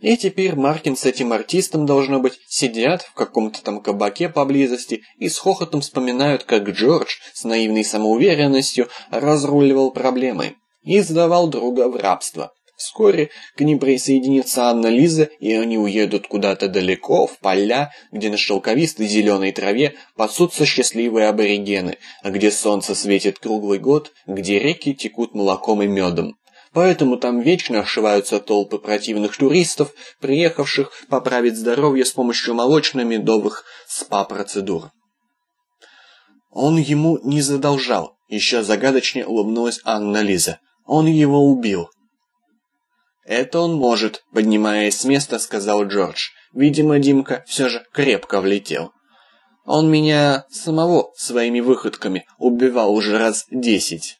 И теперь Маркин с этим артистом, должно быть, сидят в каком-то там кабаке поблизости и с хохотом вспоминают, как Джордж с наивной самоуверенностью разруливал проблемы и сдавал друга в рабство. Вскоре к ним присоединится Анна Лиза, и они уедут куда-то далеко, в поля, где на шелковистой зеленой траве пасутся счастливые аборигены, а где солнце светит круглый год, где реки текут молоком и медом. Поэтому там вечно ошиваются толпы противных туристов, приехавших поправить здоровье с помощью молочно-медовых спа-процедур. Он ему не задолжал, еще загадочнее улыбнулась Анна Лиза. Он его убил. «Это он может», — поднимаясь с места, сказал Джордж. «Видимо, Димка все же крепко влетел. Он меня самого своими выходками убивал уже раз десять».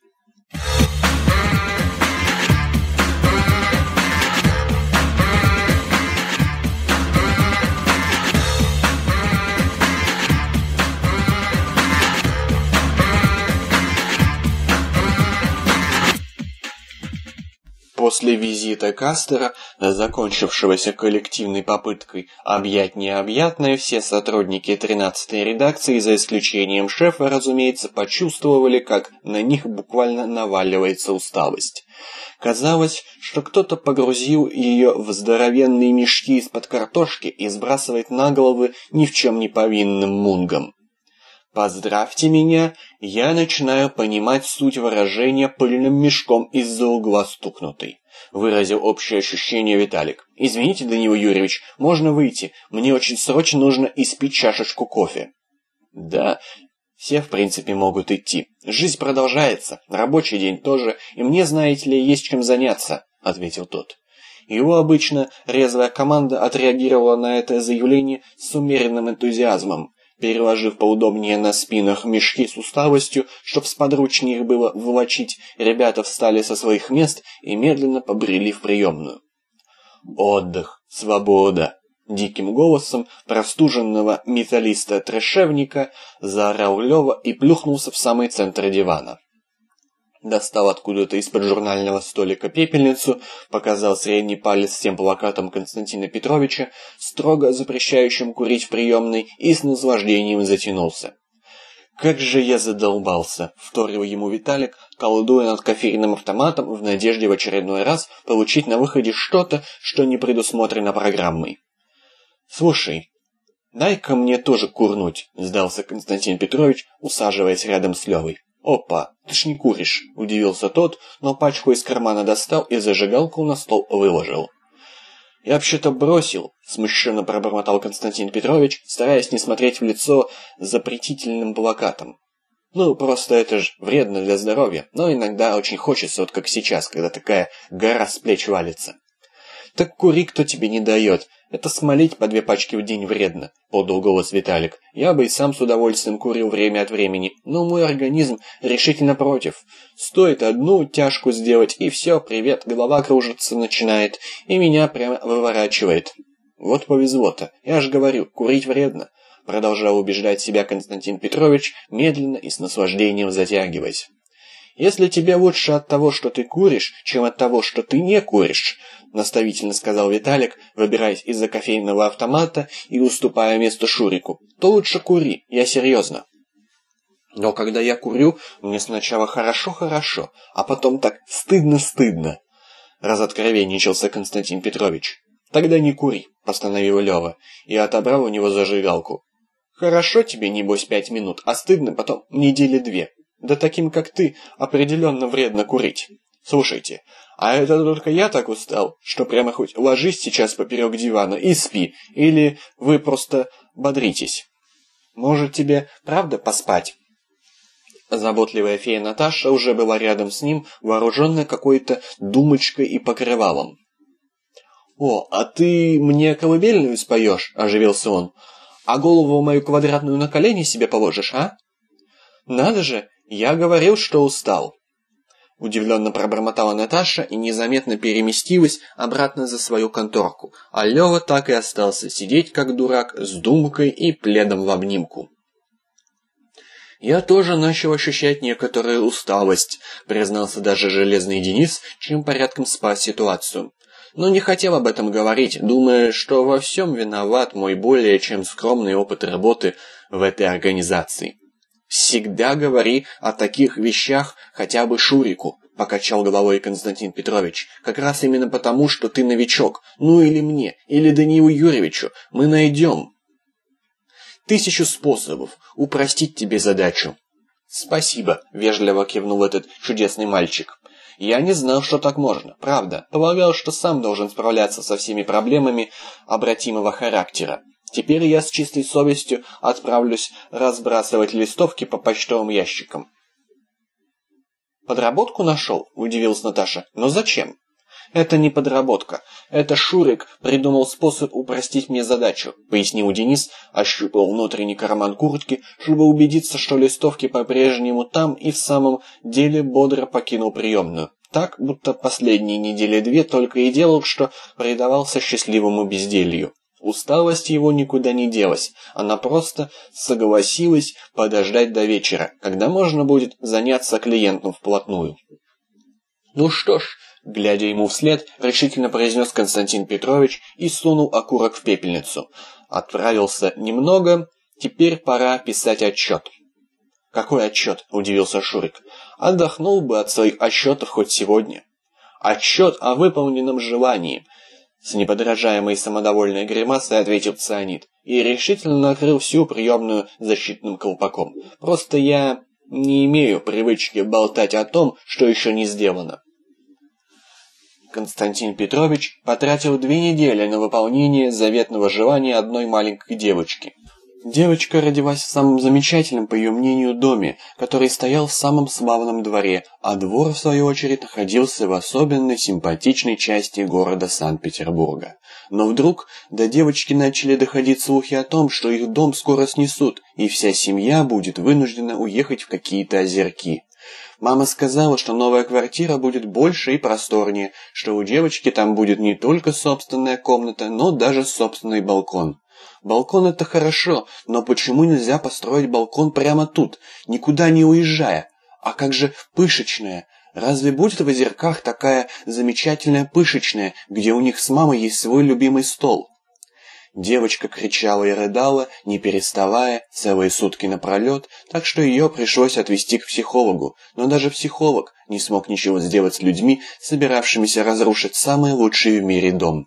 После визита Кастера, закончившегося коллективной попыткой объять необъятное, все сотрудники 13-й редакции, за исключением шефа, разумеется, почувствовали, как на них буквально наваливается усталость. Казалось, что кто-то погрузил ее в здоровенные мешки из-под картошки и сбрасывает на головы ни в чем не повинным мунгам. Поздравьте меня, я начинаю понимать суть выражения пыльным мешком из-за угла стукнутый. Выразил общее ощущение Виталик. Извините, Данил Юрьевич, можно выйти? Мне очень срочно нужно испить чашечку кофе. Да, все в принципе могут идти. Жизнь продолжается, рабочий день тоже, и мне, знаете ли, есть чем заняться, ответил тот. Его обычно резвая команда отреагировала на это заявление с умеренным энтузиазмом переложив поудобнее на спинах мешки с уставостью, чтоб сподручнее было волочить, ребята встали со своих мест и медленно побрели в приемную. Отдых, свобода. Диким голосом простуженного металлиста-трешевника заорал Лёва и плюхнулся в самый центр дивана достал откуда-то из-под журнального столика пепельницу, показал средний палец тем плакатом Константина Петровича, строго запрещающим курить в приемной, и с наслаждением затянулся. «Как же я задолбался!» — вторил ему Виталик, колдуя над кофейным автоматом в надежде в очередной раз получить на выходе что-то, что не предусмотрено программой. «Слушай, дай-ка мне тоже курнуть», — сдался Константин Петрович, усаживаясь рядом с Левой. «Опа, ты ж не куришь!» – удивился тот, но пачку из кармана достал и зажигалку на стол выложил. «Я вообще-то бросил», – смущенно пробормотал Константин Петрович, стараясь не смотреть в лицо запретительным плакатом. «Ну, просто это ж вредно для здоровья, но иногда очень хочется, вот как сейчас, когда такая гора с плеч валится». «Так кури, кто тебе не дает. Это смолить по две пачки в день вредно», — подал голос Виталик. «Я бы и сам с удовольствием курил время от времени, но мой организм решительно против. Стоит одну тяжку сделать, и все, привет, голова кружиться начинает, и меня прямо выворачивает». «Вот повезло-то. Я же говорю, курить вредно», — продолжал убеждать себя Константин Петрович, медленно и с наслаждением затягиваясь. «Если тебе лучше от того, что ты куришь, чем от того, что ты не куришь», наставительно сказал Виталик, выбираясь из-за кофейного автомата и уступая место Шурику, то лучше кури, я серьезно. Но когда я курю, мне сначала хорошо-хорошо, а потом так стыдно-стыдно. Разоткровенничался Константин Петрович. Тогда не кури, постановил Лева, и отобрал у него зажигалку. Хорошо тебе, небось, пять минут, а стыдно потом недели две. Да таким, как ты, определенно вредно курить. Слушайте, а это только я так устал, что прямо хоть ложись сейчас поперек дивана и спи, или вы просто бодритесь. Может тебе правда поспать? Заботливая фея Наташа уже была рядом с ним, вооруженная какой-то думочкой и покрывалом. «О, а ты мне колыбельную споешь?» – оживился он. «А голову мою квадратную на колени себе положишь, а?» «Надо же, я говорил, что устал». Удивленно пробормотала Наташа и незаметно переместилась обратно за свою конторку, а Лёва так и остался сидеть как дурак с думкой и пледом в обнимку. «Я тоже начал ощущать некоторую усталость», признался даже Железный Денис, чем порядком спас ситуацию. но не хотел об этом говорить, думая, что во всем виноват мой более чем скромный опыт работы в этой организации. «Всегда говори о таких вещах хотя бы Шурику», — покачал головой Константин Петрович. «Как раз именно потому, что ты новичок. Ну или мне, или Даниилу Юрьевичу. Мы найдем тысячу способов упростить тебе задачу». «Спасибо», — вежливо кивнул этот чудесный мальчик. «Я не знал, что так можно, правда. Полагал, что сам должен справляться со всеми проблемами обратимого характера. Теперь я с чистой совестью отправлюсь разбрасывать листовки по почтовым ящикам. «Подработку нашел?» – удивилась Наташа. «Но зачем?» «Это не подработка. Это Шурик придумал способ упростить мне задачу», — пояснил Денис, ощупал внутренний карман куртки, чтобы убедиться, что листовки по-прежнему там и в самом деле бодро покинул приемную. Так, будто последние недели две только и делал, что предавался счастливому безделью. Усталость его никуда не делась, она просто согласилась подождать до вечера, когда можно будет заняться клиентом вплотную. «Ну что ж», — глядя ему вслед, решительно произнес Константин Петрович и сунул окурок в пепельницу. Отправился немного, теперь пора писать отчет. «Какой отчет?» – удивился Шурик. «Отдохнул бы от своих отчетов хоть сегодня». «Отчет о выполненном желании», с неподражаемой самодовольной гримасой ответил цианид и решительно накрыл всю приемную защитным колпаком. «Просто я не имею привычки болтать о том, что еще не сделано». Константин Петрович потратил две недели на выполнение заветного желания одной маленькой девочки. Девочка родилась в самом замечательном, по ее мнению, доме, который стоял в самом славном дворе, а двор, в свою очередь, находился в особенной симпатичной части города Санкт-Петербурга. Но вдруг до девочки начали доходить слухи о том, что их дом скоро снесут, и вся семья будет вынуждена уехать в какие-то озерки. Мама сказала, что новая квартира будет больше и просторнее, что у девочки там будет не только собственная комната, но даже собственный балкон. Балкон это хорошо, но почему нельзя построить балкон прямо тут, никуда не уезжая? А как же пышечная? Разве будет в озерках такая замечательная пышечная, где у них с мамой есть свой любимый стол? Девочка кричала и рыдала, не переставая, целые сутки напролет, так что ее пришлось отвезти к психологу, но даже психолог не смог ничего сделать с людьми, собиравшимися разрушить самый лучший в мире дом.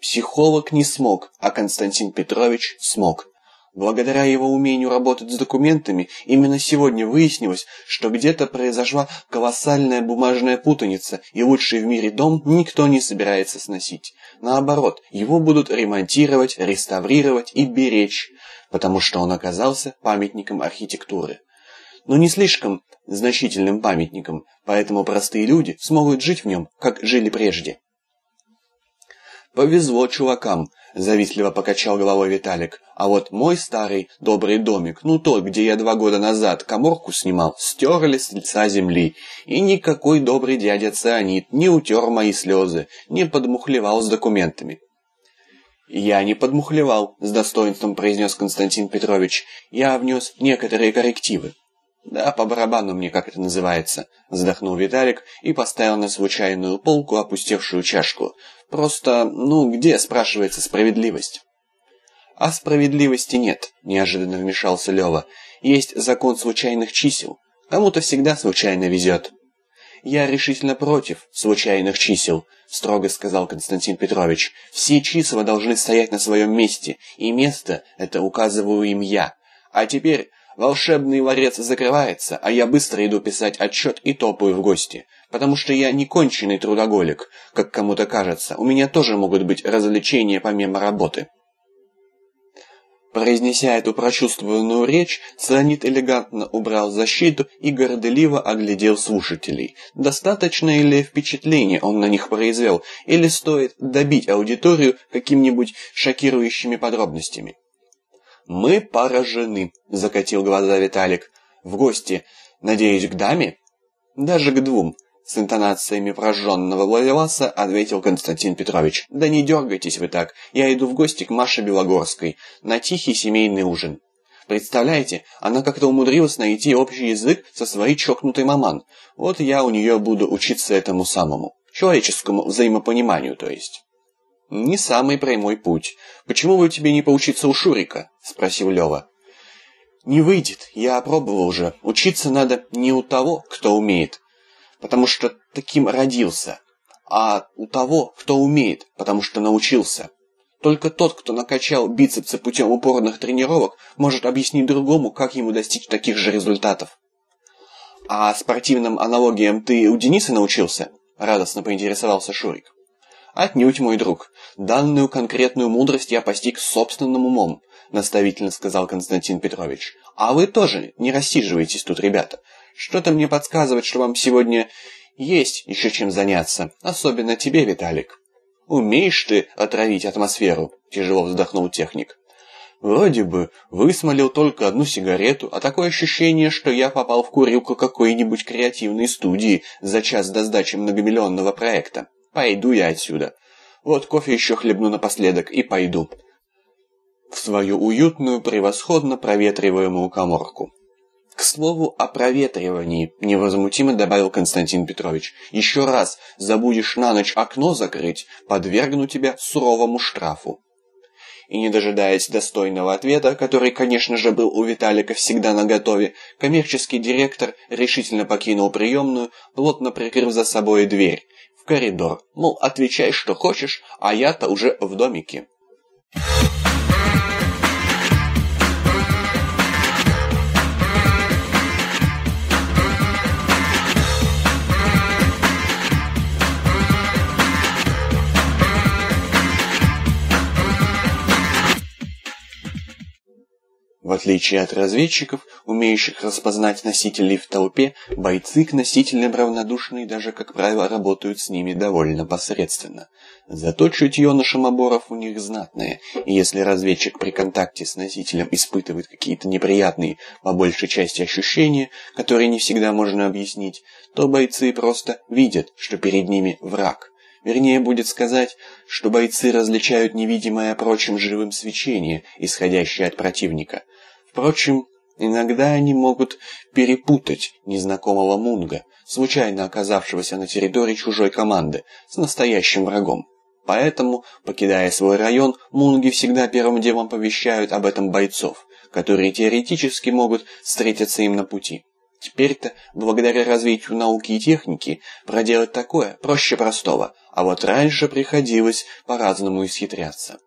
Психолог не смог, а Константин Петрович смог. Благодаря его умению работать с документами, именно сегодня выяснилось, что где-то произошла колоссальная бумажная путаница, и лучший в мире дом никто не собирается сносить. Наоборот, его будут ремонтировать, реставрировать и беречь, потому что он оказался памятником архитектуры. Но не слишком значительным памятником, поэтому простые люди смогут жить в нем, как жили прежде. «Повезло чувакам», — завистливо покачал головой Виталик. «А вот мой старый добрый домик, ну тот, где я два года назад коморку снимал, стерли с лица земли. И никакой добрый дядя Цианид не утер мои слезы, не подмухлевал с документами». «Я не подмухлевал», — с достоинством произнес Константин Петрович. «Я внес некоторые коррективы». «Да, по барабану мне, как это называется», — вздохнул Виталик и поставил на случайную полку опустевшую чашку. «Просто, ну, где, спрашивается, справедливость?» «А справедливости нет», — неожиданно вмешался Лева. «Есть закон случайных чисел. Кому-то всегда случайно везет». «Я решительно против случайных чисел», — строго сказал Константин Петрович. «Все числа должны стоять на своем месте, и место это указываю им я. А теперь Волшебный ларец закрывается, а я быстро иду писать отчет и топаю в гости. Потому что я не конченый трудоголик, как кому-то кажется. У меня тоже могут быть развлечения помимо работы. Произнеся эту прочувствованную речь, Цианид элегантно убрал защиту и горделиво оглядел слушателей. Достаточно ли впечатление он на них произвел, или стоит добить аудиторию какими-нибудь шокирующими подробностями? «Мы поражены», — закатил глаза Виталик. «В гости, надеюсь, к даме?» «Даже к двум», — с интонациями прожженного ловеласа ответил Константин Петрович. «Да не дергайтесь вы так, я иду в гости к Маше Белогорской, на тихий семейный ужин». Представляете, она как-то умудрилась найти общий язык со своей чокнутой маман. Вот я у нее буду учиться этому самому. Человеческому взаимопониманию, то есть. «Не самый прямой путь. Почему бы тебе не поучиться у Шурика?» – спросил Лева. «Не выйдет. Я опробовал уже. Учиться надо не у того, кто умеет, потому что таким родился, а у того, кто умеет, потому что научился. Только тот, кто накачал бицепсы путем упорных тренировок, может объяснить другому, как ему достичь таких же результатов. «А спортивным аналогиям ты у Дениса научился?» – радостно поинтересовался Шурик. «Отнюдь, мой друг. Данную конкретную мудрость я постиг собственным умом», – наставительно сказал Константин Петрович. «А вы тоже не рассиживайтесь тут, ребята. Что-то мне подсказывает, что вам сегодня есть еще чем заняться, особенно тебе, Виталик. Умеешь ты отравить атмосферу, тяжело вздохнул техник. Вроде бы высмолил только одну сигарету, а такое ощущение, что я попал в курилку какой-нибудь креативной студии за час до сдачи многомиллионного проекта. Пойду я отсюда. Вот кофе еще хлебну напоследок и пойду. В свою уютную, превосходно проветриваемую коморку. К слову о проветривании, невозмутимо добавил Константин Петрович. Еще раз забудешь на ночь окно закрыть, подвергну тебя суровому штрафу. И не дожидаясь достойного ответа, который, конечно же, был у Виталика всегда наготове, коммерческий директор решительно покинул приемную, плотно прикрыв за собой дверь, коридор. Мол, отвечай, что хочешь, а я-то уже в домике. В отличие от разведчиков, умеющих распознать носителей в толпе, бойцы к носителям равнодушны и даже, как правило, работают с ними довольно посредственно. Зато чутье на шамоборов у них знатное, и если разведчик при контакте с носителем испытывает какие-то неприятные, по большей части, ощущения, которые не всегда можно объяснить, то бойцы просто видят, что перед ними враг – Вернее, будет сказать, что бойцы различают невидимое прочим живым свечение, исходящее от противника. Впрочем, иногда они могут перепутать незнакомого мунга, случайно оказавшегося на территории чужой команды, с настоящим врагом. Поэтому, покидая свой район, мунги всегда первым делом повещают об этом бойцов, которые теоретически могут встретиться им на пути. Теперь-то, благодаря развитию науки и техники, проделать такое проще простого, а вот раньше приходилось по-разному исхитряться.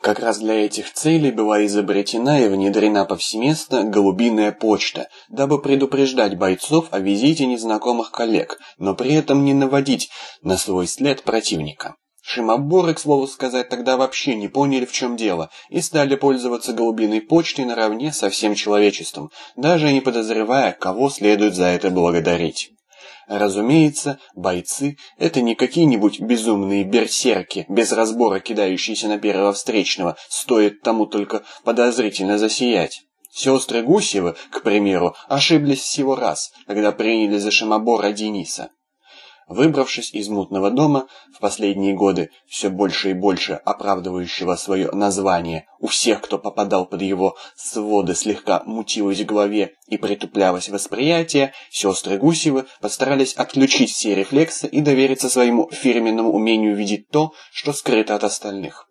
Как раз для этих целей была изобретена и внедрена повсеместно голубиная почта, дабы предупреждать бойцов о визите незнакомых коллег, но при этом не наводить на свой след противника. Шимоборы, к слову сказать, тогда вообще не поняли, в чем дело, и стали пользоваться голубиной почтой наравне со всем человечеством, даже не подозревая, кого следует за это благодарить. Разумеется, бойцы — это не какие-нибудь безумные берсерки, без разбора кидающиеся на первого встречного, стоит тому только подозрительно засиять. Сестры Гусевы, к примеру, ошиблись всего раз, когда приняли за Шимобора Дениса. Выбравшись из мутного дома, в последние годы все больше и больше оправдывающего свое название, у всех, кто попадал под его своды, слегка мутилось в голове и притуплялось восприятие, сестры Гусевы постарались отключить все рефлексы и довериться своему фирменному умению видеть то, что скрыто от остальных.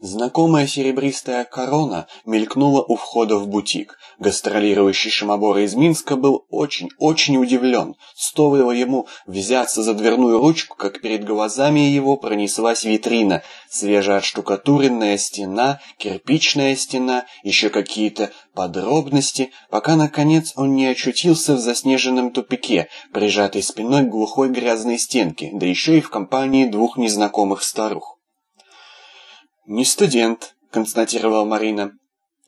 Знакомая серебристая корона мелькнула у входа в бутик. Гастролирующий шимобор из Минска был очень-очень удивлен. Стоило ему взяться за дверную ручку, как перед глазами его пронеслась витрина. Свежеотштукатуренная стена, кирпичная стена, еще какие-то подробности, пока, наконец, он не очутился в заснеженном тупике, прижатой спиной к глухой грязной стенке, да еще и в компании двух незнакомых старух. «Не студент», — констатировала Марина.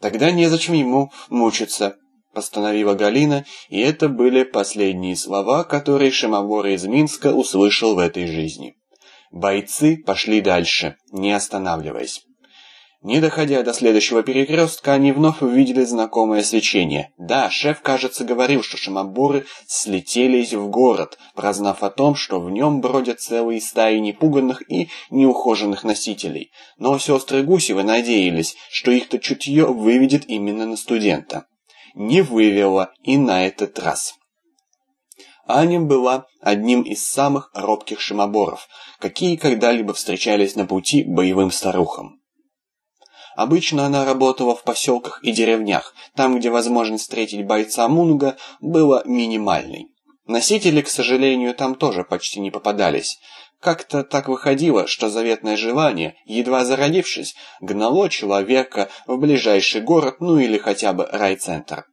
«Тогда незачем ему мучиться», — постановила Галина, и это были последние слова, которые Шимовор из Минска услышал в этой жизни. Бойцы пошли дальше, не останавливаясь. Не доходя до следующего перекрестка, они вновь увидели знакомое свечение. Да, шеф, кажется, говорил, что шимоборы слетелись в город, прознав о том, что в нем бродят целые стаи непуганных и неухоженных носителей. Но сестры Гусевы надеялись, что их-то чутье выведет именно на студента. Не вывело и на этот раз. Аня была одним из самых робких шимоборов, какие когда-либо встречались на пути боевым старухам. Обычно она работала в поселках и деревнях, там, где возможность встретить бойца Мунга была минимальной. Носители, к сожалению, там тоже почти не попадались. Как-то так выходило, что заветное желание, едва зародившись, гнало человека в ближайший город, ну или хотя бы райцентр.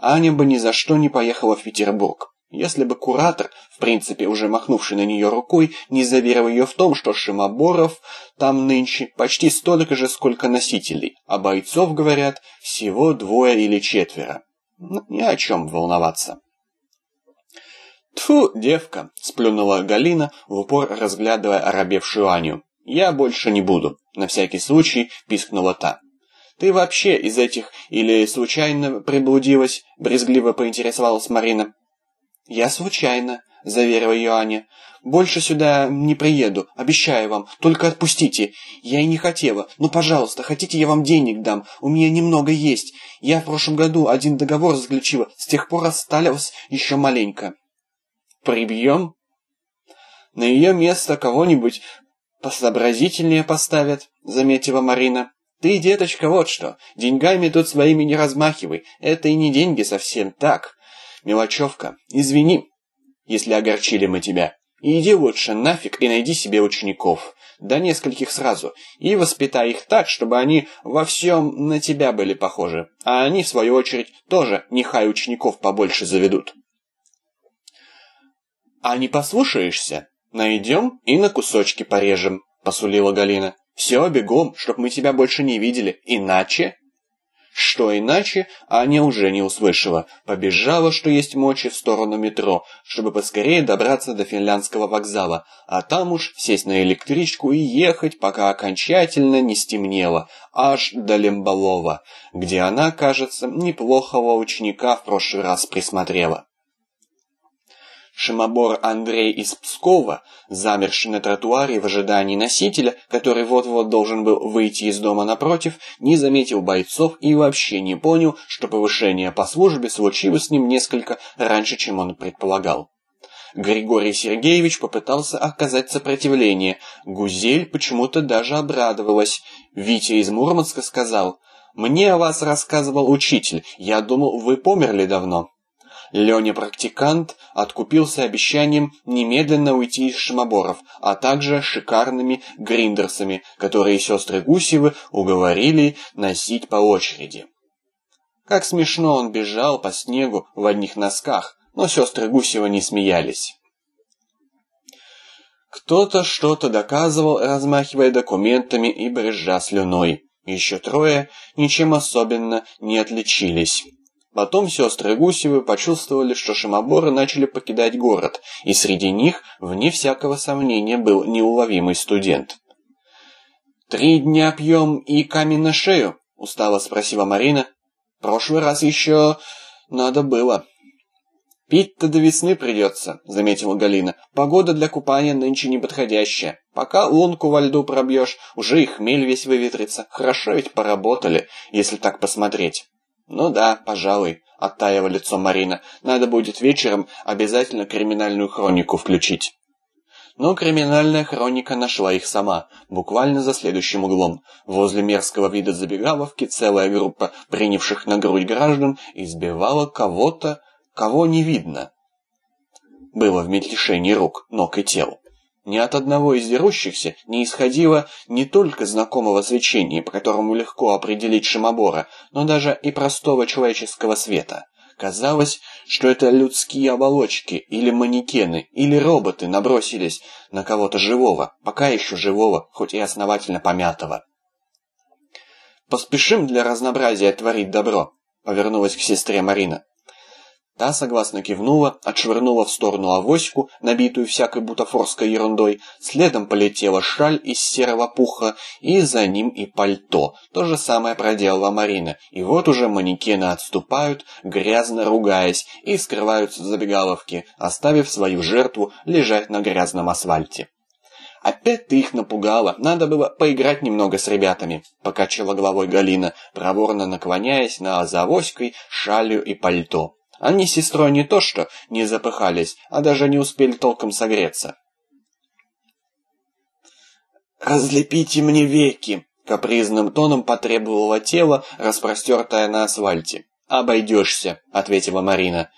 Аня бы ни за что не поехала в Петербург. Если бы куратор, в принципе уже махнувший на нее рукой, не заверил ее в том, что Шимоборов там нынче почти столько же, сколько носителей, а бойцов, говорят, всего двое или четверо. Ну, ни о чем волноваться. «Тьфу, девка!» – сплюнула Галина, в упор разглядывая оробевшую Аню. «Я больше не буду», – на всякий случай пискнула та. «Ты вообще из этих или случайно приблудилась?» – брезгливо поинтересовалась Марина. «Я случайно», — заверила ее Аня. «Больше сюда не приеду, обещаю вам. Только отпустите. Я и не хотела. Ну, пожалуйста, хотите, я вам денег дам? У меня немного есть. Я в прошлом году один договор заключила, с тех пор осталось еще маленько». «Прибьем?» «На ее место кого-нибудь посообразительнее поставят», — заметила Марина. «Ты, деточка, вот что. Деньгами тут своими не размахивай. Это и не деньги совсем так». Мелочевка, извини, если огорчили мы тебя. иди лучше нафиг и найди себе учеников. Да нескольких сразу. И воспитай их так, чтобы они во всем на тебя были похожи. А они, в свою очередь, тоже нехай учеников побольше заведут. А не послушаешься? Найдем и на кусочки порежем, посулила Галина. Все, бегом, чтоб мы тебя больше не видели. Иначе... Что иначе, Аня уже не услышала. Побежала, что есть мочи, в сторону метро, чтобы поскорее добраться до финляндского вокзала, а там уж сесть на электричку и ехать, пока окончательно не стемнело, аж до Лембалова, где она, кажется, неплохого ученика в прошлый раз присмотрела. Шимобор Андрей из Пскова, замерший на тротуаре в ожидании носителя, который вот-вот должен был выйти из дома напротив, не заметил бойцов и вообще не понял, что повышение по службе случилось с ним несколько раньше, чем он предполагал. Григорий Сергеевич попытался оказать сопротивление. Гузель почему-то даже обрадовалась. Витя из Мурманска сказал, «Мне о вас рассказывал учитель. Я думал, вы померли давно». Леня-практикант откупился обещанием немедленно уйти из Шимоборов, а также шикарными гриндерсами, которые сестры Гусевы уговорили носить по очереди. Как смешно он бежал по снегу в одних носках, но сестры Гусева не смеялись. Кто-то что-то доказывал, размахивая документами и брызжа слюной. Еще трое ничем особенно не отличились. Потом сестры Гусевы почувствовали, что шимоборы начали покидать город, и среди них, вне всякого сомнения, был неуловимый студент. «Три дня пьем и камень на шею?» — устало спросила Марина. «Прошлый раз еще надо было». «Пить-то до весны придется», — заметила Галина. «Погода для купания нынче неподходящая. Пока лунку во льду пробьешь, уже и хмель весь выветрится. Хорошо ведь поработали, если так посмотреть». «Ну да, пожалуй», — оттаяла лицо Марина. «Надо будет вечером обязательно криминальную хронику включить». Но криминальная хроника нашла их сама, буквально за следующим углом. Возле мерзкого вида забегаловки целая группа принявших на грудь граждан избивала кого-то, кого не видно. Было в мельтешении рук, ног и тел. Ни от одного из дерущихся не исходило не только знакомого свечения, по которому легко определить шимобора, но даже и простого человеческого света. Казалось, что это людские оболочки, или манекены, или роботы набросились на кого-то живого, пока еще живого, хоть и основательно помятого. «Поспешим для разнообразия творить добро», — повернулась к сестре Марина. Та согласно кивнула, отшвырнула в сторону авоську, набитую всякой бутафорской ерундой, следом полетела шаль из серого пуха, и за ним и пальто. То же самое проделала Марина, и вот уже манекены отступают, грязно ругаясь, и скрываются в забегаловке, оставив свою жертву лежать на грязном асфальте. «Опять ты их напугала, надо было поиграть немного с ребятами», — покачала головой Галина, проворно наклоняясь на завоськой, шалью и пальто. Они с сестрой не то что не запыхались, а даже не успели толком согреться. «Разлепите мне веки!» — капризным тоном потребовало тело, распростертое на асфальте. «Обойдешься», — ответила Марина.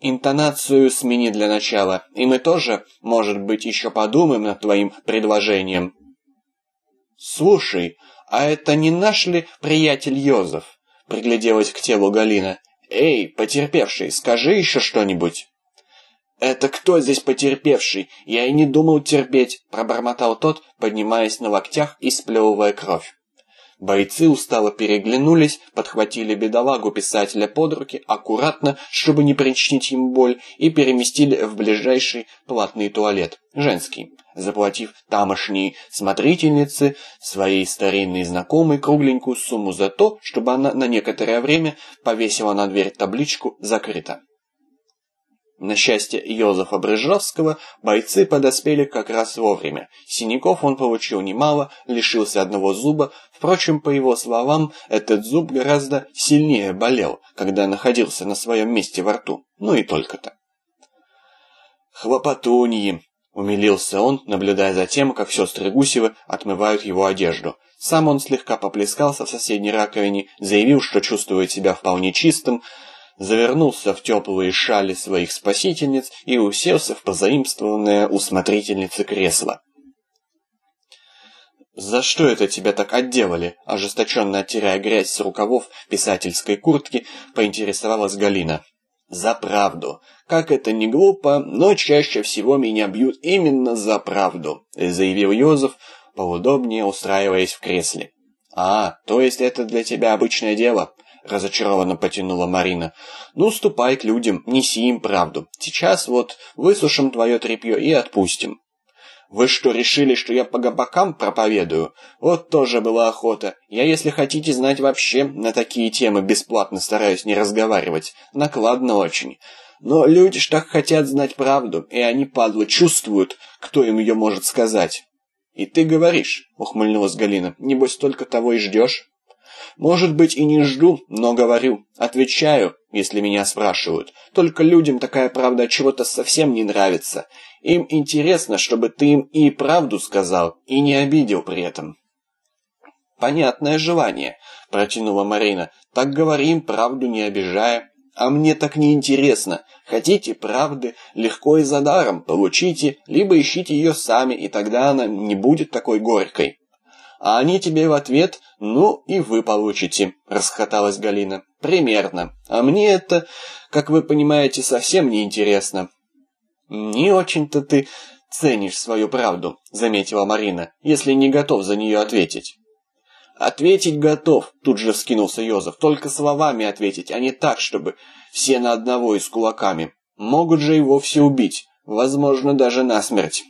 «Интонацию смени для начала, и мы тоже, может быть, еще подумаем над твоим предложением». «Слушай, а это не наш ли приятель Йозеф?» — пригляделась к телу Галина. «Эй, потерпевший, скажи еще что-нибудь». «Это кто здесь потерпевший? Я и не думал терпеть», — пробормотал тот, поднимаясь на локтях и сплевывая кровь. Бойцы устало переглянулись, подхватили бедолагу писателя под руки, аккуратно, чтобы не причинить ему боль, и переместили в ближайший платный туалет, женский, заплатив тамошней смотрительнице, своей старинной знакомой, кругленькую сумму за то, чтобы она на некоторое время повесила на дверь табличку «Закрыто». На счастье Йозефа Брыжовского бойцы подоспели как раз вовремя. Синяков он получил немало, лишился одного зуба. Впрочем, по его словам, этот зуб гораздо сильнее болел, когда находился на своем месте во рту. Ну и только-то. «Хлопотуньи!» — умилился он, наблюдая за тем, как сестры Гусевы отмывают его одежду. Сам он слегка поплескался в соседней раковине, заявил, что чувствует себя вполне чистым, завернулся в теплые шали своих спасительниц и уселся в позаимствованное у смотрительницы кресло. «За что это тебя так отделали?» – ожесточенно оттирая грязь с рукавов писательской куртки, поинтересовалась Галина. «За правду. Как это не глупо, но чаще всего меня бьют именно за правду», – заявил Йозеф, поудобнее устраиваясь в кресле. «А, то есть это для тебя обычное дело?» — разочарованно потянула Марина. «Ну, ступай к людям, неси им правду. Сейчас вот высушим твое тряпье и отпустим». «Вы что, решили, что я по габакам проповедую? Вот тоже была охота. Я, если хотите знать вообще, на такие темы бесплатно стараюсь не разговаривать. Накладно очень. Но люди ж так хотят знать правду, и они, падлы, чувствуют, кто им ее может сказать». «И ты говоришь», — ухмыльнулась Галина, — «небось только того и ждешь?» Может быть и не жду, но говорю, отвечаю, если меня спрашивают. Только людям такая правда чего-то совсем не нравится. Им интересно, чтобы ты им и правду сказал, и не обидел при этом. Понятное желание, протянула Марина. Так говорим, правду не обижая. А мне так не интересно. Хотите правды, легко и за даром получите, либо ищите ее сами, и тогда она не будет такой горькой а они тебе в ответ «ну и вы получите», – расхоталась Галина. «Примерно. А мне это, как вы понимаете, совсем не интересно». «Не очень-то ты ценишь свою правду», – заметила Марина, – «если не готов за нее ответить». «Ответить готов», – тут же вскинулся Йозеф, – «только словами ответить, а не так, чтобы все на одного и с кулаками. Могут же и вовсе убить, возможно, даже насмерть».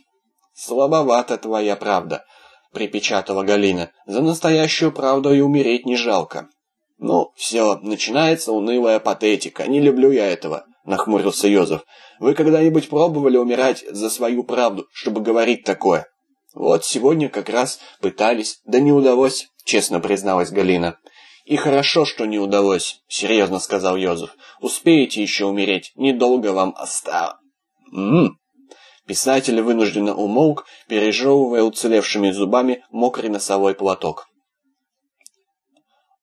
«Слабовата твоя правда», — припечатала Галина. «За настоящую правду и умереть не жалко». «Ну, все, начинается унылая патетика. Не люблю я этого», — нахмурился Йозеф. «Вы когда-нибудь пробовали умирать за свою правду, чтобы говорить такое?» «Вот сегодня как раз пытались, да не удалось», — честно призналась Галина. «И хорошо, что не удалось», — серьезно сказал Йозеф. «Успеете еще умереть, недолго вам осталось». «М-м-м», Писатель вынужденно умолк, пережевывая уцелевшими зубами мокрый носовой платок.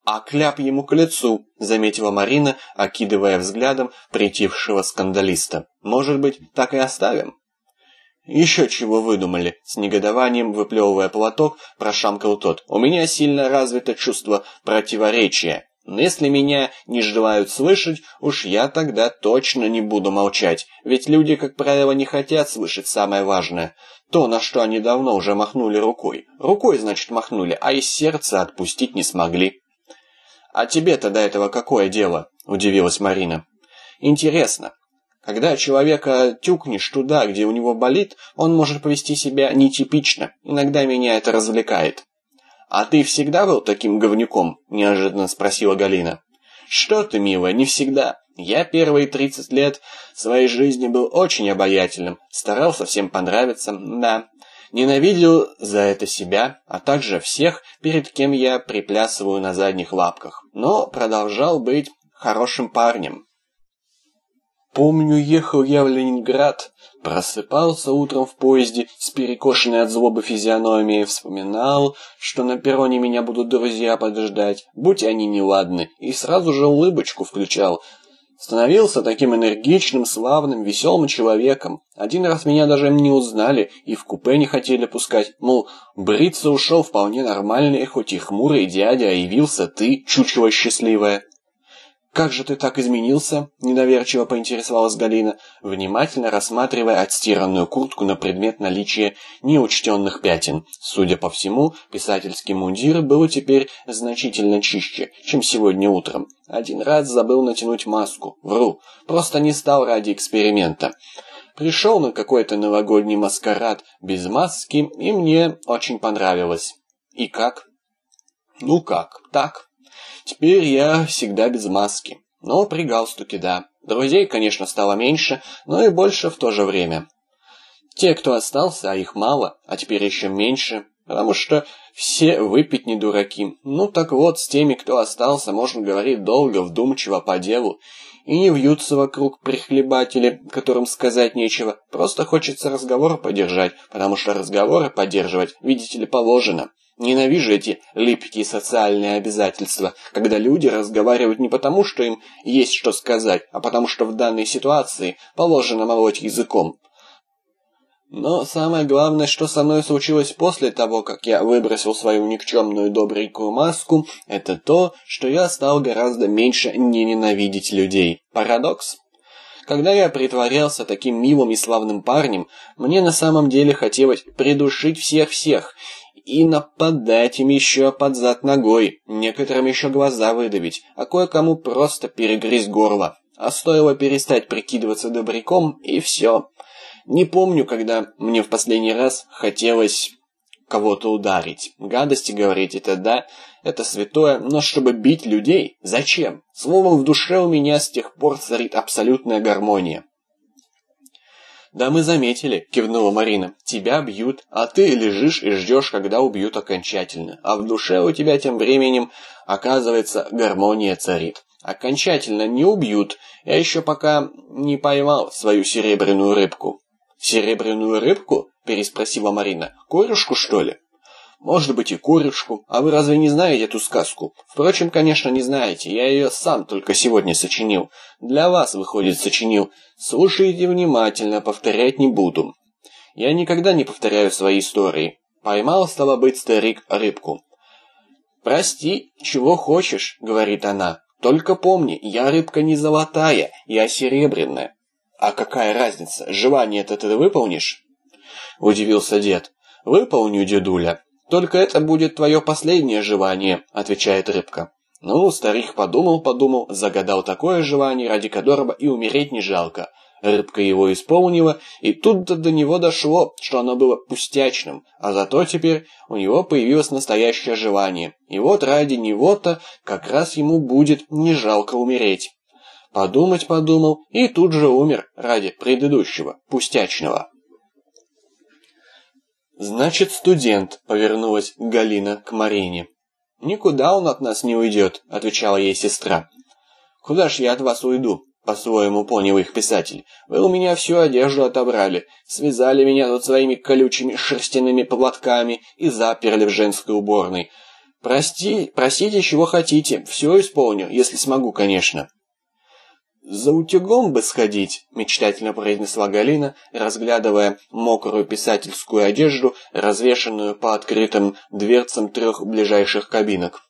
«А кляп ему к лицу», — заметила Марина, окидывая взглядом притившего скандалиста. «Может быть, так и оставим?» «Еще чего выдумали?» С негодованием, выплевывая платок, прошамкал тот. «У меня сильно развито чувство противоречия. Но если меня не желают слышать, уж я тогда точно не буду молчать, ведь люди, как правило, не хотят слышать самое важное. То, на что они давно уже махнули рукой. Рукой, значит, махнули, а из сердца отпустить не смогли. «А тебе-то до этого какое дело?» – удивилась Марина. «Интересно. Когда человека тюкнешь туда, где у него болит, он может повести себя нетипично. Иногда меня это развлекает». «А ты всегда был таким говнюком?» – неожиданно спросила Галина. «Что ты, милая, не всегда. Я первые тридцать лет своей жизни был очень обаятельным, старался всем понравиться, да. Ненавидел за это себя, а также всех, перед кем я приплясываю на задних лапках, но продолжал быть хорошим парнем». Помню, ехал я в Ленинград, просыпался утром в поезде с перекошенной от злобы физиономией, вспоминал, что на перроне меня будут друзья подождать, будь они неладны, и сразу же улыбочку включал. Становился таким энергичным, славным, веселым человеком. Один раз меня даже не узнали и в купе не хотели пускать. Мол, бриться ушел вполне нормальный, хоть и хмурый дядя, а явился ты, чучело счастливое. «Как же ты так изменился?» – недоверчиво поинтересовалась Галина, внимательно рассматривая отстиранную куртку на предмет наличия неучтенных пятен. Судя по всему, писательский мундир был теперь значительно чище, чем сегодня утром. Один раз забыл натянуть маску. Вру. Просто не стал ради эксперимента. Пришел на какой-то новогодний маскарад без маски, и мне очень понравилось. И как? Ну как, так. Теперь я всегда без маски. Но при галстуке, да. Друзей, конечно, стало меньше, но и больше в то же время. Те, кто остался, а их мало, а теперь еще меньше, потому что все выпить не дураки. Ну так вот, с теми, кто остался, можно говорить долго, вдумчиво, по делу. И не вьются вокруг прихлебатели, которым сказать нечего. Просто хочется разговор поддержать, потому что разговоры поддерживать, видите ли, положено. Ненавижу эти липкие социальные обязательства, когда люди разговаривают не потому, что им есть что сказать, а потому что в данной ситуации положено молоть языком. Но самое главное, что со мной случилось после того, как я выбросил свою никчемную добренькую маску, это то, что я стал гораздо меньше не ненавидеть людей. Парадокс? Когда я притворялся таким милым и славным парнем, мне на самом деле хотелось придушить всех-всех и нападать им еще под зад ногой, некоторым еще глаза выдавить, а кое-кому просто перегрызть горло. А стоило перестать прикидываться добряком, и все. Не помню, когда мне в последний раз хотелось кого-то ударить. Гадости говорить это да, это святое, но чтобы бить людей, зачем? Словом, в душе у меня с тех пор царит абсолютная гармония. «Да мы заметили», — кивнула Марина. «Тебя бьют, а ты лежишь и ждешь, когда убьют окончательно. А в душе у тебя тем временем, оказывается, гармония царит. Окончательно не убьют. Я еще пока не поймал свою серебряную рыбку». «Серебряную рыбку?» — переспросила Марина. «Корюшку, что ли?» Может быть и корюшку. А вы разве не знаете эту сказку? Впрочем, конечно, не знаете. Я ее сам только сегодня сочинил. Для вас, выходит, сочинил. Слушайте внимательно, повторять не буду. Я никогда не повторяю свои истории. Поймал, стало быть, старик рыбку. «Прости, чего хочешь», — говорит она. «Только помни, я рыбка не золотая, я серебряная». «А какая разница, желание-то ты выполнишь?» Удивился дед. «Выполню, дедуля. «Только это будет твое последнее желание», — отвечает рыбка. Ну, старик подумал-подумал, загадал такое желание, ради которого и умереть не жалко. Рыбка его исполнила, и тут-то до него дошло, что оно было пустячным, а зато теперь у него появилось настоящее желание. И вот ради него-то как раз ему будет не жалко умереть. Подумать подумал и тут же умер ради предыдущего, пустячного. «Значит, студент», — повернулась Галина к Марине. «Никуда он от нас не уйдет», — отвечала ей сестра. «Куда ж я от вас уйду?» — по-своему понял их писатель. «Вы у меня всю одежду отобрали, связали меня тут своими колючими шерстяными платками и заперли в женской уборной. Прости, просите, чего хотите, все исполню, если смогу, конечно». «За утюгом бы сходить», — мечтательно произнесла Галина, разглядывая мокрую писательскую одежду, развешанную по открытым дверцам трех ближайших кабинок.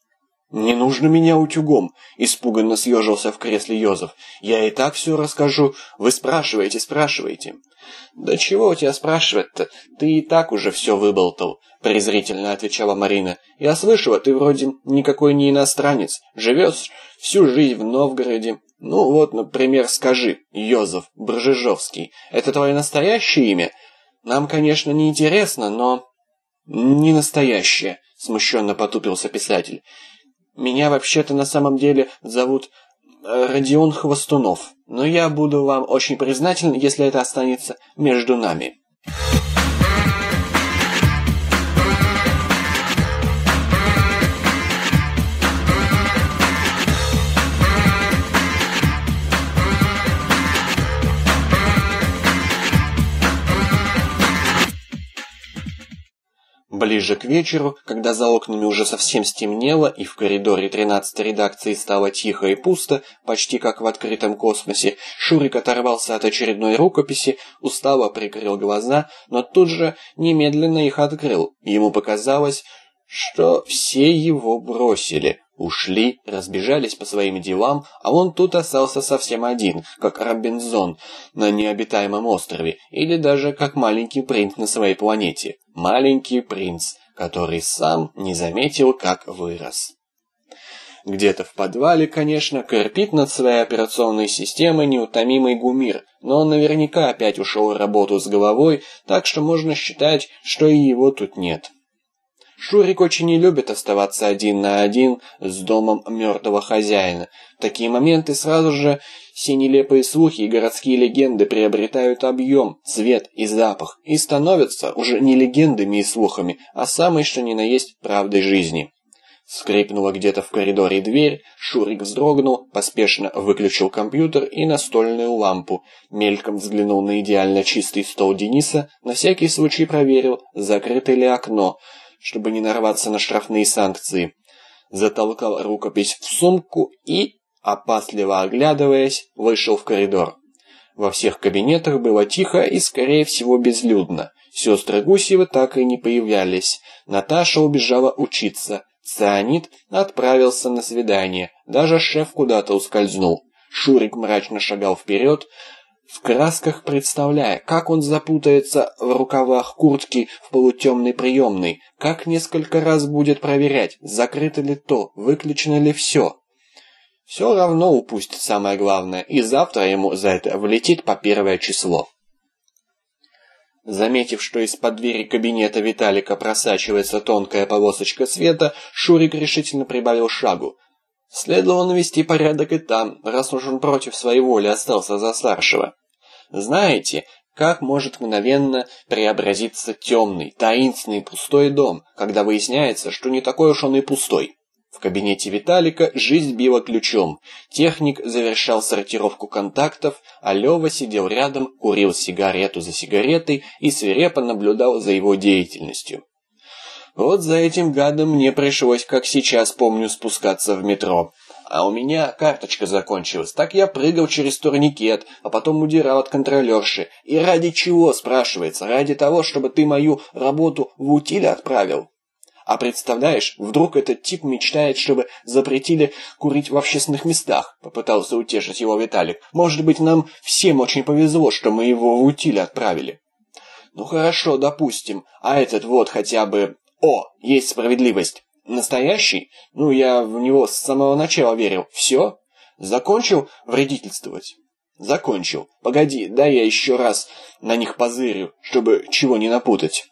«Не нужно меня утюгом», — испуганно съежился в кресле Йозеф. «Я и так все расскажу. Вы спрашиваете, спрашиваете». «Да чего у тебя спрашивать-то? Ты и так уже все выболтал», — презрительно отвечала Марина. «Я слышала, ты вроде никакой не иностранец. Живешь всю жизнь в Новгороде, ну вот, например, скажи, Йозеф Бржижовский, это твое настоящее имя? Нам, конечно, не интересно, но... Не настоящее, смущенно потупился писатель. Меня вообще-то на самом деле зовут э, Родион Хвостунов, но я буду вам очень признателен, если это останется между нами. Ближе к вечеру, когда за окнами уже совсем стемнело и в коридоре 13 редакции стало тихо и пусто, почти как в открытом космосе, Шурик оторвался от очередной рукописи, устало прикрыл глаза, но тут же немедленно их открыл. Ему показалось, что все его бросили, ушли, разбежались по своим делам, а он тут остался совсем один, как Робинзон на необитаемом острове, или даже как маленький принц на своей планете. Маленький принц, который сам не заметил, как вырос. Где-то в подвале, конечно, корпит над своей операционной системой неутомимый Гумир, но он наверняка опять ушел в работу с головой, так что можно считать, что и его тут нет. Шурик очень не любит оставаться один на один с домом мертвого хозяина. В такие моменты сразу же все нелепые слухи и городские легенды приобретают объем, цвет и запах и становятся уже не легендами и слухами, а самой что ни на есть правдой жизни. Скрипнула где-то в коридоре дверь, Шурик вздрогнул, поспешно выключил компьютер и настольную лампу, мельком взглянул на идеально чистый стол Дениса, на всякий случай проверил, закрыто ли окно, чтобы не нарваться на штрафные санкции. Затолкал рукопись в сумку и, опасливо оглядываясь, вышел в коридор. Во всех кабинетах было тихо и, скорее всего, безлюдно. Сестры Гусевы так и не появлялись. Наташа убежала учиться. Цианид отправился на свидание. Даже шеф куда-то ускользнул. Шурик мрачно шагал вперед, в красках представляя, как он запутается в рукавах куртки в полутемной приемной, как несколько раз будет проверять, закрыто ли то, выключено ли все. Все равно упустит самое главное, и завтра ему за это влетит по первое число. Заметив, что из-под двери кабинета Виталика просачивается тонкая полосочка света, Шурик решительно прибавил шагу. Следовало навести порядок и там, раз уж он против своей воли остался за старшего. Знаете, как может мгновенно преобразиться темный, таинственный пустой дом, когда выясняется, что не такой уж он и пустой? В кабинете Виталика жизнь била ключом. Техник завершал сортировку контактов, а Лёва сидел рядом, курил сигарету за сигаретой и свирепо наблюдал за его деятельностью. Вот за этим гадом мне пришлось, как сейчас помню, спускаться в метро. А у меня карточка закончилась. Так я прыгал через турникет, а потом удирал от контролерши. И ради чего, спрашивается? Ради того, чтобы ты мою работу в утиль отправил? А представляешь, вдруг этот тип мечтает, чтобы запретили курить в общественных местах, попытался утешить его Виталик. Может быть, нам всем очень повезло, что мы его в утиль отправили. Ну хорошо, допустим. А этот вот хотя бы... О, есть справедливость. Настоящий? Ну, я в него с самого начала верил. Все? Закончил вредительствовать? Закончил. Погоди, дай я еще раз на них позырю, чтобы чего не напутать.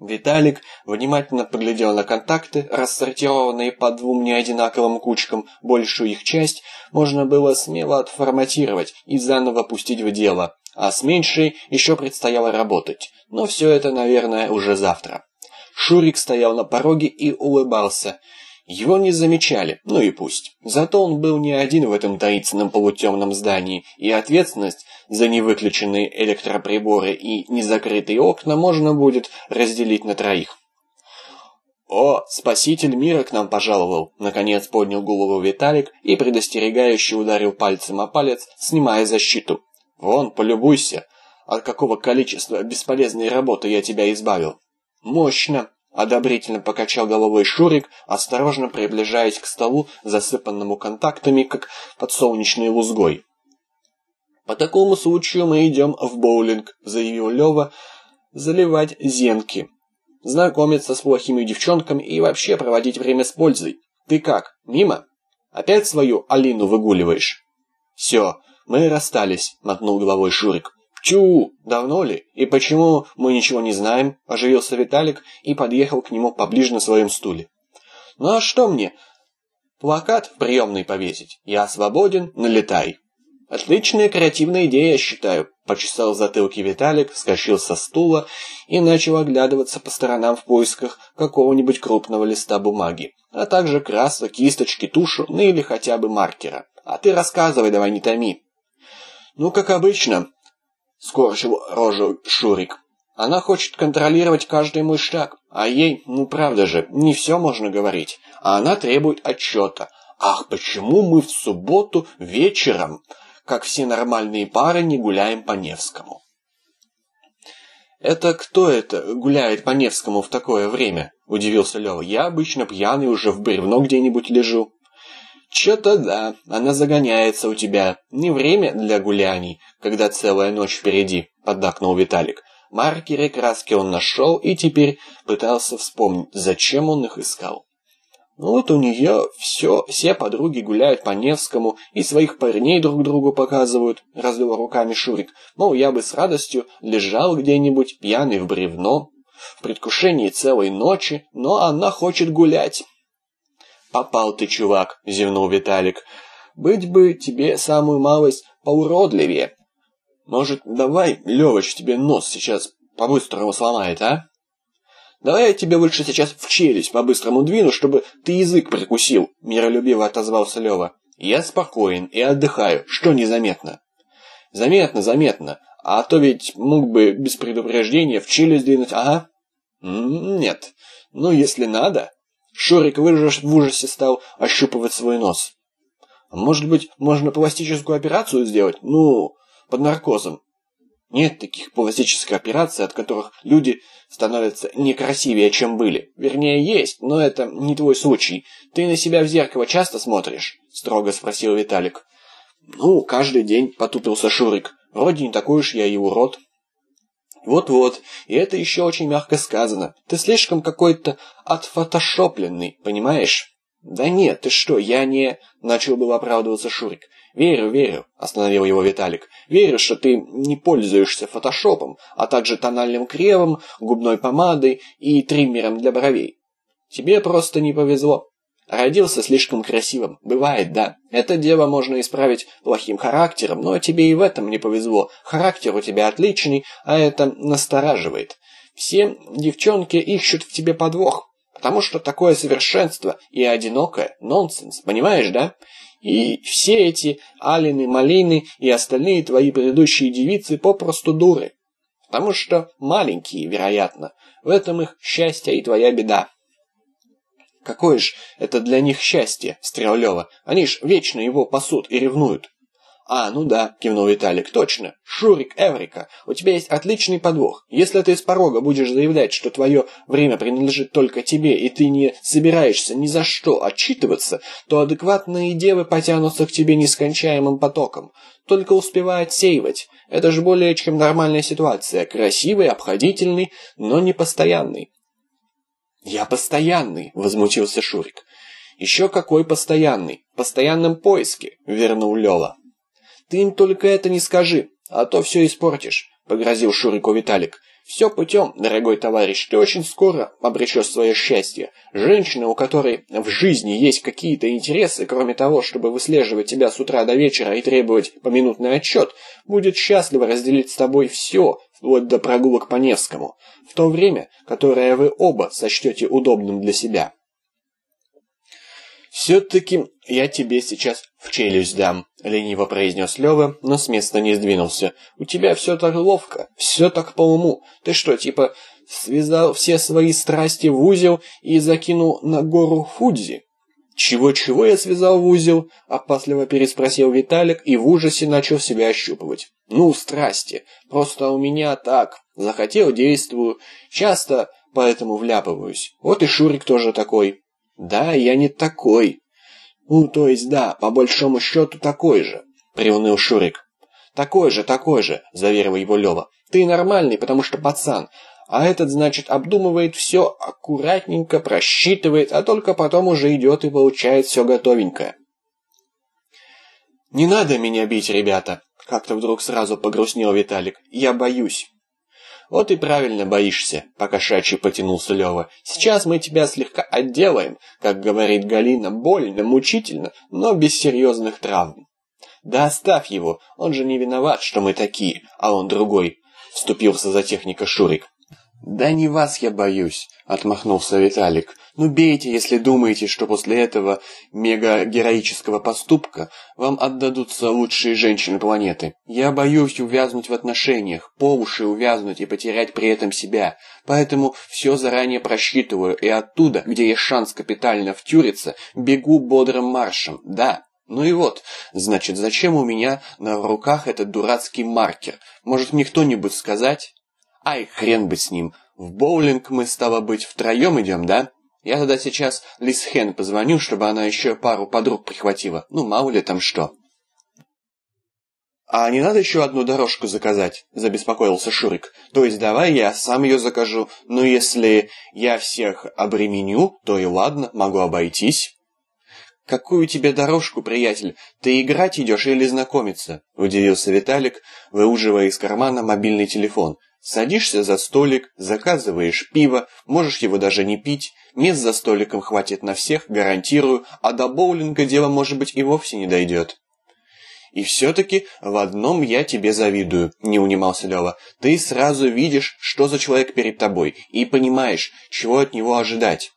Виталик внимательно поглядел на контакты, рассортированные по двум неодинаковым кучкам. Большую их часть можно было смело отформатировать и заново пустить в дело, а с меньшей еще предстояло работать. Но все это, наверное, уже завтра. Шурик стоял на пороге и улыбался. Его не замечали, ну и пусть. Зато он был не один в этом таинственном полутемном здании, и ответственность за невыключенные электроприборы и незакрытые окна можно будет разделить на троих. «О, спаситель мира к нам пожаловал!» Наконец поднял голову Виталик и предостерегающе ударил пальцем о палец, снимая защиту. «Вон, полюбуйся, от какого количества бесполезной работы я тебя избавил!» «Мощно!» — одобрительно покачал головой Шурик, осторожно приближаясь к столу, засыпанному контактами, как подсолнечной лузгой. «По такому случаю мы идем в боулинг», — заявил Лева, — «заливать зенки, знакомиться с плохими девчонками и вообще проводить время с пользой. Ты как, мимо? Опять свою Алину выгуливаешь?» «Все, мы расстались», — мотнул головой Шурик. «Тю, давно ли? И почему мы ничего не знаем?» – оживился Виталик и подъехал к нему поближе на своем стуле. «Ну а что мне? Плакат в приемной повесить. Я свободен, налетай». «Отличная креативная идея, я считаю», – почесал затылки Виталик, вскочил со стула и начал оглядываться по сторонам в поисках какого-нибудь крупного листа бумаги, а также красок, кисточки, тушу, ну или хотя бы маркера. «А ты рассказывай, давай не томи». «Ну, как обычно», — скорчил рожу Шурик. «Она хочет контролировать каждый мой шаг. А ей, ну правда же, не все можно говорить. А она требует отчета. Ах, почему мы в субботу вечером, как все нормальные пары, не гуляем по Невскому? «Это кто это гуляет по Невскому в такое время?» – удивился Лёва. «Я обычно пьяный уже в бревно где-нибудь лежу». «Чё-то да, она загоняется у тебя. Не время для гуляний, когда целая ночь впереди», – поддакнул Виталик. Маркеры краски он нашел и теперь пытался вспомнить, зачем он их искал. Ну вот у нее все, все подруги гуляют по Невскому и своих парней друг другу показывают, развел руками Шурик. Мол, я бы с радостью лежал где-нибудь пьяный в бревно, в предвкушении целой ночи, но она хочет гулять. «Попал ты, чувак», — зевнул Виталик. «Быть бы тебе самую малость поуродливее. Может, давай, Левыч, тебе нос сейчас по-быстрому сломает, а?» «Давай я тебе лучше сейчас в челюсть по-быстрому двину, чтобы ты язык прикусил», — миролюбиво отозвался Лева. «Я спокоен и отдыхаю, что незаметно?» «Заметно, заметно. А то ведь мог бы без предупреждения в челюсть двинуть, ага?» «Нет. Ну, если надо...» Шурик в ужасе стал ощупывать свой нос. «Может быть, можно пластическую операцию сделать? Ну, под наркозом. Нет таких пластических операций, от которых люди становятся некрасивее, чем были. Вернее, есть, но это не твой случай. Ты на себя в зеркало часто смотришь? Строго спросил Виталик. Ну, каждый день, потупился Шурик. Вроде не такой уж я и урод. Вот-вот, и это еще очень мягко сказано. Ты слишком какой-то отфотошопленный, понимаешь? Да нет, ты что, я не... Начал был оправдываться Шурик. «Верю, верю», — остановил его Виталик. «Верю, что ты не пользуешься фотошопом, а также тональным кремом, губной помадой и триммером для бровей. Тебе просто не повезло. Родился слишком красивым. Бывает, да. Это дело можно исправить плохим характером, но тебе и в этом не повезло. Характер у тебя отличный, а это настораживает. Все девчонки ищут в тебе подвох, потому что такое совершенство и одинокое – нонсенс, понимаешь, да? И все эти Алины, Малины и остальные твои предыдущие девицы попросту дуры. Потому что маленькие, вероятно. В этом их счастье и твоя беда. Какое ж это для них счастье, Стрелева. Они ж вечно его пасут и ревнуют. «А, ну да», — кивнул Виталик, — «точно. Шурик, Эврика, у тебя есть отличный подвох. Если ты с порога будешь заявлять, что твое время принадлежит только тебе, и ты не собираешься ни за что отчитываться, то адекватные девы потянутся к тебе нескончаемым потоком. Только успевай отсеивать. Это же более чем нормальная ситуация. Красивый, обходительный, но не постоянный». «Я постоянный», — возмутился Шурик. «Еще какой постоянный? В постоянном поиске», — вернул Лёва. «Ты им только это не скажи, а то все испортишь», — погрозил Шурику Виталик. «Все путем, дорогой товарищ, ты очень скоро обречешь свое счастье. Женщина, у которой в жизни есть какие-то интересы, кроме того, чтобы выслеживать тебя с утра до вечера и требовать поминутный отчет, будет счастлива разделить с тобой все, вплоть до прогулок по Невскому, в то время, которое вы оба сочтете удобным для себя». «Все-таки я тебе сейчас в челюсть дам», — лениво произнес Лева, но с места не сдвинулся. «У тебя все так ловко, все так по уму. Ты что, типа, связал все свои страсти в узел и закинул на гору Фудзи?» «Чего-чего я связал в узел?» — опасливо переспросил Виталик и в ужасе начал себя ощупывать. «Ну, страсти. Просто у меня так. Захотел, действую. Часто поэтому вляпываюсь. Вот и Шурик тоже такой. «Да, я не такой». «Ну, то есть да, по большому счету такой же», — приуныл Шурик. «Такой же, такой же», — заверил его Лева. «Ты нормальный, потому что пацан, а этот, значит, обдумывает все аккуратненько, просчитывает, а только потом уже идет и получает все готовенькое». «Не надо меня бить, ребята», — как-то вдруг сразу погрустнел Виталик. «Я боюсь». «Вот и правильно боишься», — покошачьи потянулся Лева. «Сейчас мы тебя слегка отделаем, как говорит Галина, больно, мучительно, но без серьезных травм». «Да оставь его, он же не виноват, что мы такие, а он другой», — вступился за техника Шурик. «Да не вас я боюсь», — отмахнулся Виталик. Ну бейте, если думаете, что после этого мега-героического поступка вам отдадутся лучшие женщины планеты. Я боюсь увязнуть в отношениях, по уши увязнуть и потерять при этом себя. Поэтому все заранее просчитываю, и оттуда, где есть шанс капитально втюриться, бегу бодрым маршем. Да, ну и вот, значит, зачем у меня на руках этот дурацкий маркер? Может мне кто-нибудь сказать? Ай, хрен бы с ним. В боулинг мы, стало быть, втроем идем, да? Я тогда сейчас Лис Хен позвоню, чтобы она еще пару подруг прихватила. Ну, мало ли там что. «А не надо еще одну дорожку заказать?» – забеспокоился Шурик. «То есть давай я сам ее закажу, но если я всех обременю, то и ладно, могу обойтись». «Какую тебе дорожку, приятель? Ты играть идешь или знакомиться?» – удивился Виталик, выуживая из кармана мобильный телефон. Садишься за столик, заказываешь пиво, можешь его даже не пить, мест за столиком хватит на всех, гарантирую, а до боулинга дело, может быть, и вовсе не дойдет. «И все-таки в одном я тебе завидую», — не унимался Лева. «Ты сразу видишь, что за человек перед тобой, и понимаешь, чего от него ожидать».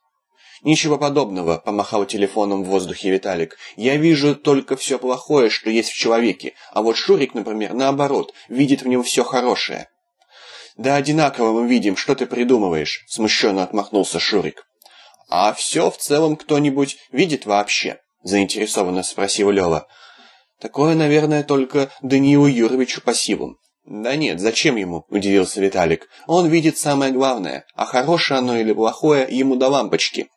«Ничего подобного», — помахал телефоном в воздухе Виталик. «Я вижу только все плохое, что есть в человеке, а вот Шурик, например, наоборот, видит в нем все хорошее». «Да одинаково мы видим, что ты придумываешь», — смущенно отмахнулся Шурик. «А все в целом кто-нибудь видит вообще?» — заинтересованно спросил Лева. «Такое, наверное, только Даниилу Юровичу по силам». «Да нет, зачем ему?» – удивился Виталик. «Он видит самое главное, а хорошее оно или плохое ему до лампочки».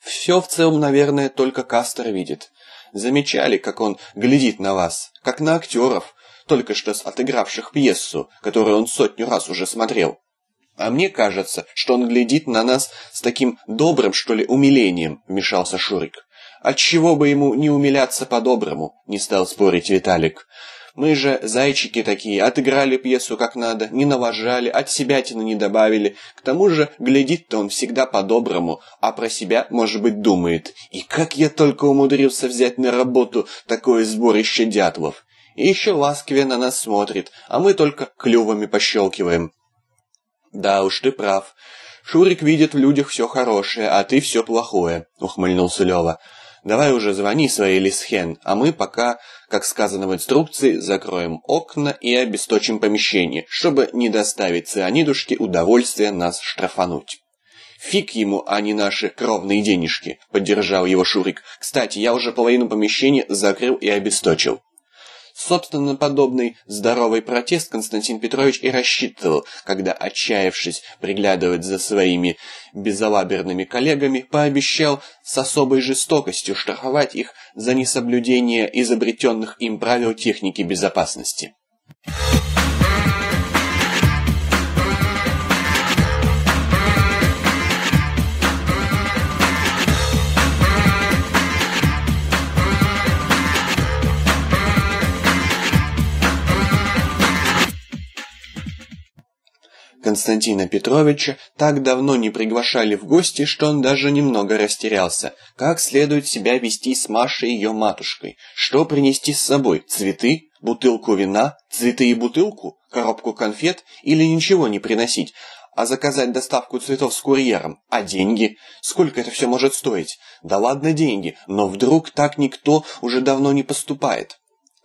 «Все в целом, наверное, только Кастер видит. Замечали, как он глядит на вас, как на актеров, только что отыгравших пьесу, которую он сотню раз уже смотрел. А мне кажется, что он глядит на нас с таким добрым, что ли, умилением, вмешался Шурик. Отчего бы ему не умиляться по-доброму, не стал спорить Виталик. Мы же, зайчики такие, отыграли пьесу как надо, не навожали, от себя тяну не добавили. К тому же, глядит-то он всегда по-доброму, а про себя, может быть, думает. И как я только умудрился взять на работу такое сборище дятлов. И еще ласковее на нас смотрит, а мы только клювами пощелкиваем. Да уж, ты прав. Шурик видит в людях все хорошее, а ты все плохое, ухмыльнулся Лева. Давай уже звони своей Лисхен, а мы пока, как сказано в инструкции, закроем окна и обесточим помещение, чтобы не доставить цианидушке удовольствия нас штрафануть. «Фиг ему, а не наши кровные денежки», — поддержал его Шурик. «Кстати, я уже половину помещения закрыл и обесточил». Собственно, подобный здоровый протест Константин Петрович и рассчитывал, когда, отчаявшись приглядывать за своими безалаберными коллегами, пообещал с особой жестокостью штрафовать их за несоблюдение изобретенных им правил техники безопасности. Константина Петровича так давно не приглашали в гости, что он даже немного растерялся. Как следует себя вести с Машей и ее матушкой? Что принести с собой? Цветы? Бутылку вина? Цветы и бутылку? Коробку конфет? Или ничего не приносить? А заказать доставку цветов с курьером? А деньги? Сколько это все может стоить? Да ладно деньги, но вдруг так никто уже давно не поступает.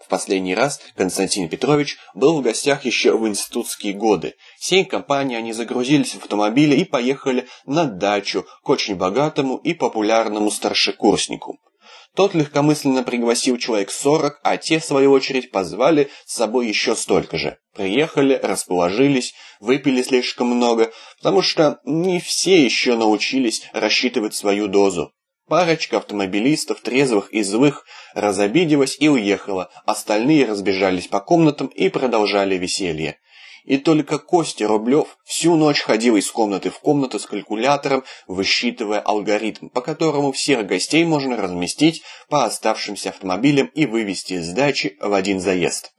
В последний раз Константин Петрович был в гостях еще в институтские годы. Всей компанией они загрузились в автомобили и поехали на дачу к очень богатому и популярному старшекурснику. Тот легкомысленно пригласил человек сорок, а те, в свою очередь, позвали с собой еще столько же. Приехали, расположились, выпили слишком много, потому что не все еще научились рассчитывать свою дозу. Парочка автомобилистов, трезвых и злых, разобиделась и уехала, остальные разбежались по комнатам и продолжали веселье. И только Костя Рублев всю ночь ходил из комнаты в комнату с калькулятором, высчитывая алгоритм, по которому всех гостей можно разместить по оставшимся автомобилям и вывести из дачи в один заезд.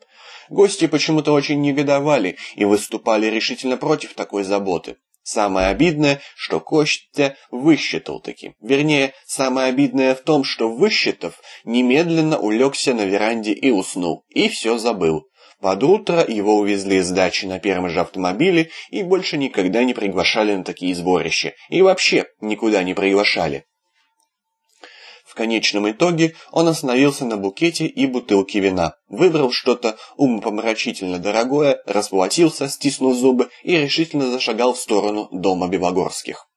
Гости почему-то очень негодовали и выступали решительно против такой заботы. Самое обидное, что Костя высчитал таки. Вернее, самое обидное в том, что высчитав, немедленно улегся на веранде и уснул, и все забыл. Под утро его увезли с дачи на первом же автомобиле и больше никогда не приглашали на такие сборища. И вообще никуда не приглашали. Конечном итоге он остановился на букете и бутылке вина, выбрал что-то умопомрачительно дорогое, расплатился, стиснув зубы и решительно зашагал в сторону дома Белогорских.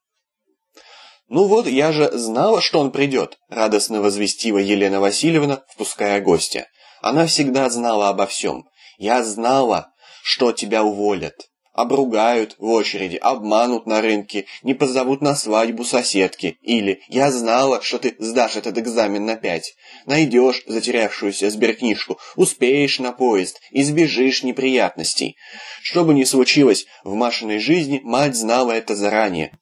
«Ну вот, я же знала, что он придет», — радостно возвестила Елена Васильевна, впуская гостя. Она всегда знала обо всем. «Я знала, что тебя уволят. Обругают в очереди, обманут на рынке, не позовут на свадьбу соседки. Или «Я знала, что ты сдашь этот экзамен на пять. Найдешь затерявшуюся сберкнижку, успеешь на поезд, избежишь неприятностей». Что бы ни случилось в Машиной жизни, мать знала это заранее.